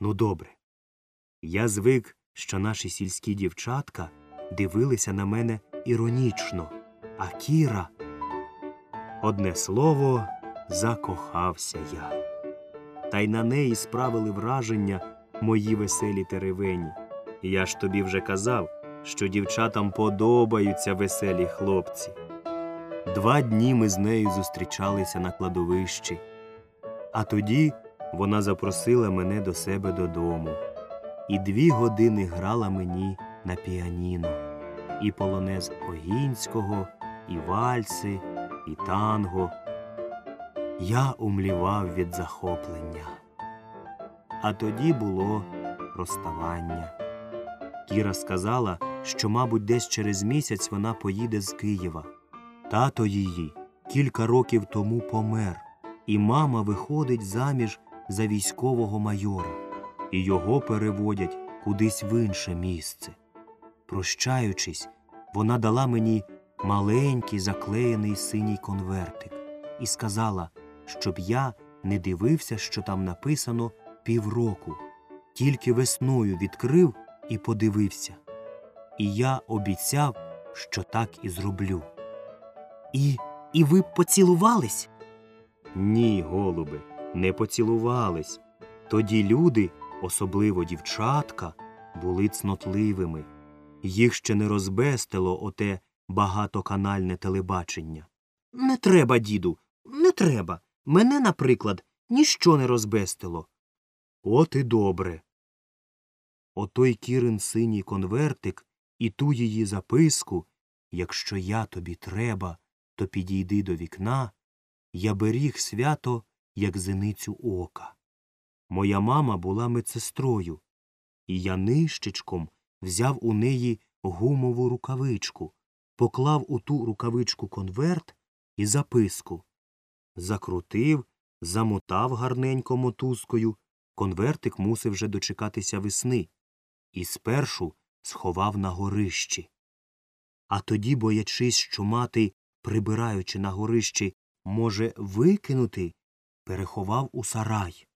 Ну, добре. Я звик, що наші сільські дівчатка дивилися на мене іронічно, а Кіра. Одне слово, закохався я. Та й на неї справили враження мої веселі теревені. Я ж тобі вже казав, що дівчатам подобаються веселі хлопці. Два дні ми з нею зустрічалися на кладовищі, а тоді вона запросила мене до себе додому і дві години грала мені на піаніно, і полонез Огінського, і вальси, і танго. Я умлівав від захоплення. А тоді було розставання. Кіра сказала, що, мабуть, десь через місяць вона поїде з Києва. Тато її кілька років тому помер, і мама виходить заміж за військового майора, і його переводять кудись в інше місце. Прощаючись, вона дала мені маленький заклеєний синій конвертик і сказала, щоб я не дивився, що там написано півроку, тільки весною відкрив і подивився. І я обіцяв, що так і зроблю. І. і ви поцілувались? Ні, голуби, не поцілувались. Тоді люди, особливо дівчатка, були цнотливими. Їх ще не розбестило оте багатоканальне телебачення. Не треба, діду, не треба. Мене, наприклад, ніщо не розбестило. От і добре. Отой Кірин синій конвертик і ту її записку Якщо я тобі треба, то підійди до вікна, я беріг свято, як зеницю ока. Моя мама була медсестрою, і я нищечком взяв у неї гумову рукавичку, поклав у ту рукавичку конверт і записку. Закрутив, замотав гарненько мотузкою, конвертик мусив вже дочекатися весни, і спершу сховав на горищі. А тоді, боячись, що мати, прибираючи на горищі, може викинути, переховав у сарай,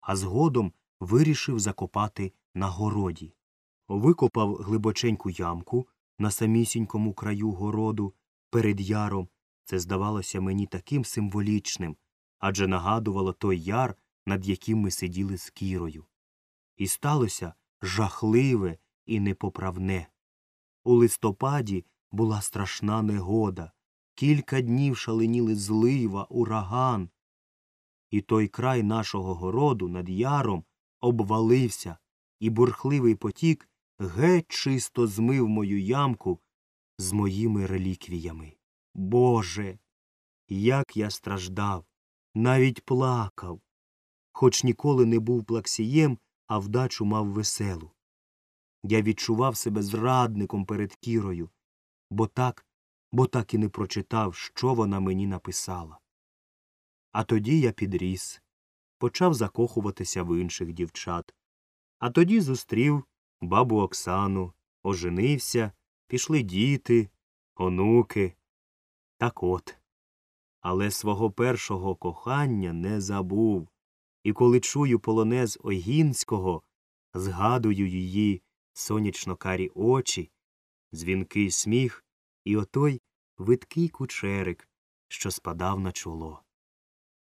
а згодом вирішив закопати на городі. Викопав глибоченьку ямку на самісінькому краю городу перед яром. Це здавалося мені таким символічним, адже нагадувало той яр, над яким ми сиділи з кірою. І сталося жахливе і непоправне. У листопаді була страшна негода, кілька днів шаленіли злива, ураган. І той край нашого городу над яром обвалився, і бурхливий потік геть чисто змив мою ямку з моїми реліквіями. Боже, як я страждав, навіть плакав, хоч ніколи не був плаксієм, а вдачу мав веселу. Я відчував себе зрадником перед кірою, бо так, бо так і не прочитав, що вона мені написала. А тоді я підріс, почав закохуватися в інших дівчат, а тоді зустрів бабу Оксану, оженився, пішли діти, онуки. Так от. Але свого першого кохання не забув, і коли чую полонез Огінського, згадую її сонячно карі очі, дзвінкий сміх і отой видкий кучерик, що спадав на чоло.